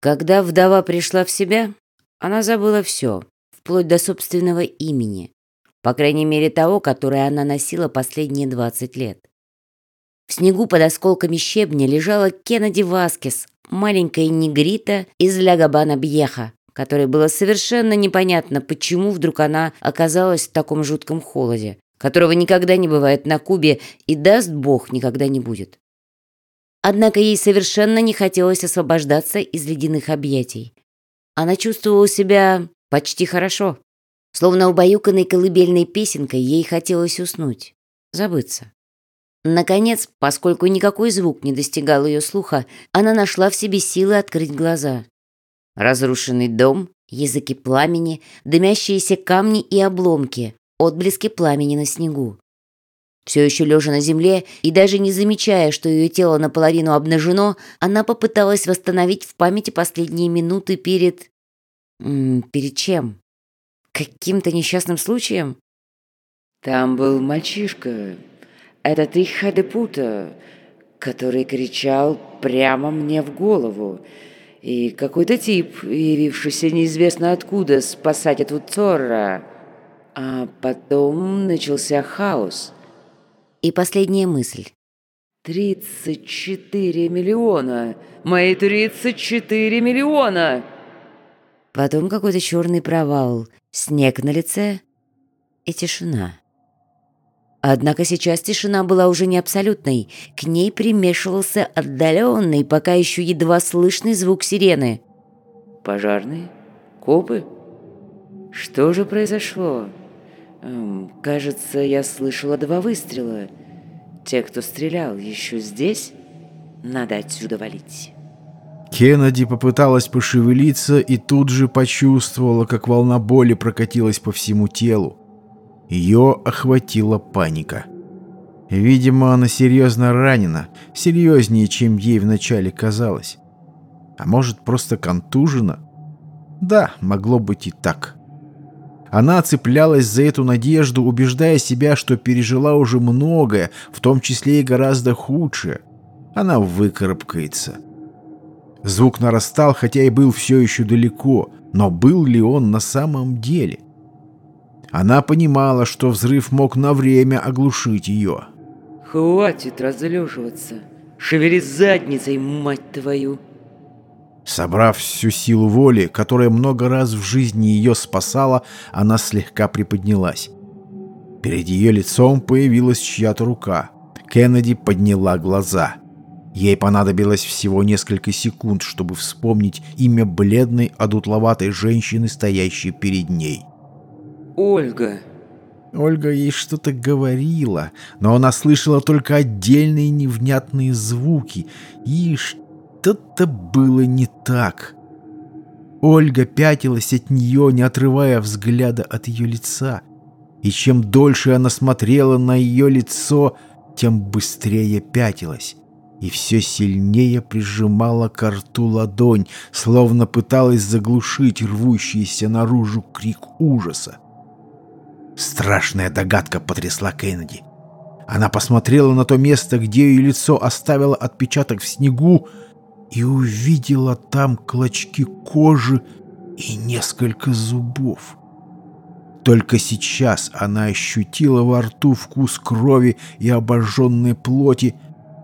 Когда вдова пришла в себя, она забыла все, вплоть до собственного имени, по крайней мере того, которое она носила последние 20 лет. В снегу под осколками щебня лежала Кеннеди Васкес, маленькая негрита из Лягабана Бьеха, которой было совершенно непонятно, почему вдруг она оказалась в таком жутком холоде, которого никогда не бывает на Кубе и, даст Бог, никогда не будет. Однако ей совершенно не хотелось освобождаться из ледяных объятий. Она чувствовала себя почти хорошо. Словно убаюканной колыбельной песенкой ей хотелось уснуть, забыться. Наконец, поскольку никакой звук не достигал ее слуха, она нашла в себе силы открыть глаза. Разрушенный дом, языки пламени, дымящиеся камни и обломки, отблески пламени на снегу. Все еще лежа на земле и даже не замечая, что ее тело наполовину обнажено, она попыталась восстановить в памяти последние минуты перед... Перед чем? Каким-то несчастным случаем? Там был мальчишка, этот их Хадепута, который кричал прямо мне в голову. И какой-то тип, явившийся неизвестно откуда, спасать от Уцора. А потом начался хаос. И последняя мысль. «Тридцать четыре миллиона! Мои тридцать четыре миллиона!» Потом какой-то черный провал, снег на лице и тишина. Однако сейчас тишина была уже не абсолютной. К ней примешивался отдаленный, пока еще едва слышный звук сирены. «Пожарные? Копы? Что же произошло? Эм, кажется, я слышала два выстрела. Те, кто стрелял, еще здесь? Надо отсюда валить». Кеннеди попыталась пошевелиться и тут же почувствовала, как волна боли прокатилась по всему телу. Ее охватила паника. Видимо, она серьезно ранена, серьезнее, чем ей вначале казалось. А может, просто контужена? Да, могло быть и так. Она цеплялась за эту надежду, убеждая себя, что пережила уже многое, в том числе и гораздо худшее. Она выкарабкается. Звук нарастал, хотя и был все еще далеко, но был ли он на самом деле? Она понимала, что взрыв мог на время оглушить ее. «Хватит разлеживаться! Шевели задницей, мать твою!» Собрав всю силу воли, которая много раз в жизни ее спасала, она слегка приподнялась. Перед ее лицом появилась чья-то рука. Кеннеди подняла глаза. Ей понадобилось всего несколько секунд, чтобы вспомнить имя бледной, одутловатой женщины, стоящей перед ней. «Ольга!» Ольга ей что-то говорила, но она слышала только отдельные невнятные звуки, и что-то было не так. Ольга пятилась от нее, не отрывая взгляда от ее лица. И чем дольше она смотрела на ее лицо, тем быстрее пятилась и все сильнее прижимала к рту ладонь, словно пыталась заглушить рвущийся наружу крик ужаса. Страшная догадка потрясла Кеннеди. Она посмотрела на то место, где ее лицо оставило отпечаток в снегу, и увидела там клочки кожи и несколько зубов. Только сейчас она ощутила во рту вкус крови и обожженной плоти,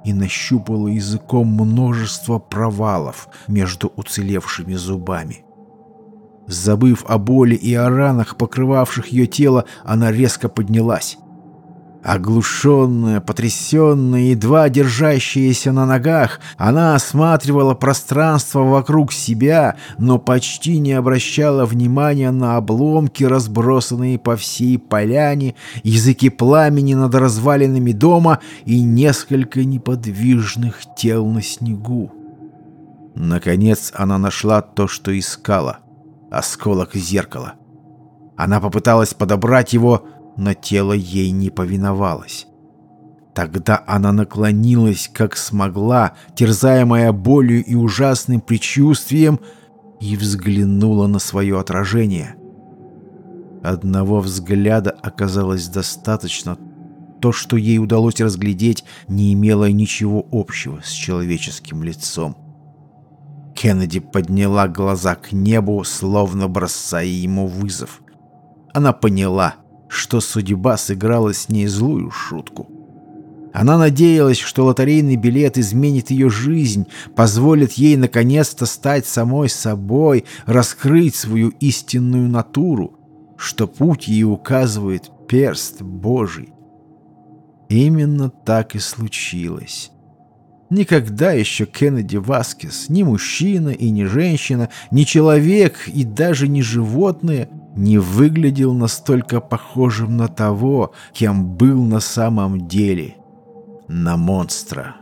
и нащупала языком множество провалов между уцелевшими зубами. Забыв о боли и о ранах, покрывавших ее тело, она резко поднялась. Оглушенная, потрясенная, едва держащаяся на ногах, она осматривала пространство вокруг себя, но почти не обращала внимания на обломки, разбросанные по всей поляне, языки пламени над развалинами дома и несколько неподвижных тел на снегу. Наконец она нашла то, что искала — осколок зеркала. Она попыталась подобрать его, но тело ей не повиновалось. Тогда она наклонилась, как смогла, терзаемая болью и ужасным предчувствием, и взглянула на свое отражение. Одного взгляда оказалось достаточно. То, что ей удалось разглядеть, не имело ничего общего с человеческим лицом. Кеннеди подняла глаза к небу, словно бросая ему вызов. Она поняла, что судьба сыграла с ней злую шутку. Она надеялась, что лотерейный билет изменит ее жизнь, позволит ей наконец-то стать самой собой, раскрыть свою истинную натуру, что путь ей указывает перст Божий. Именно так и случилось. Никогда еще Кеннеди Васкес, ни мужчина и ни женщина, ни человек и даже не животное не выглядел настолько похожим на того, кем был на самом деле – на монстра.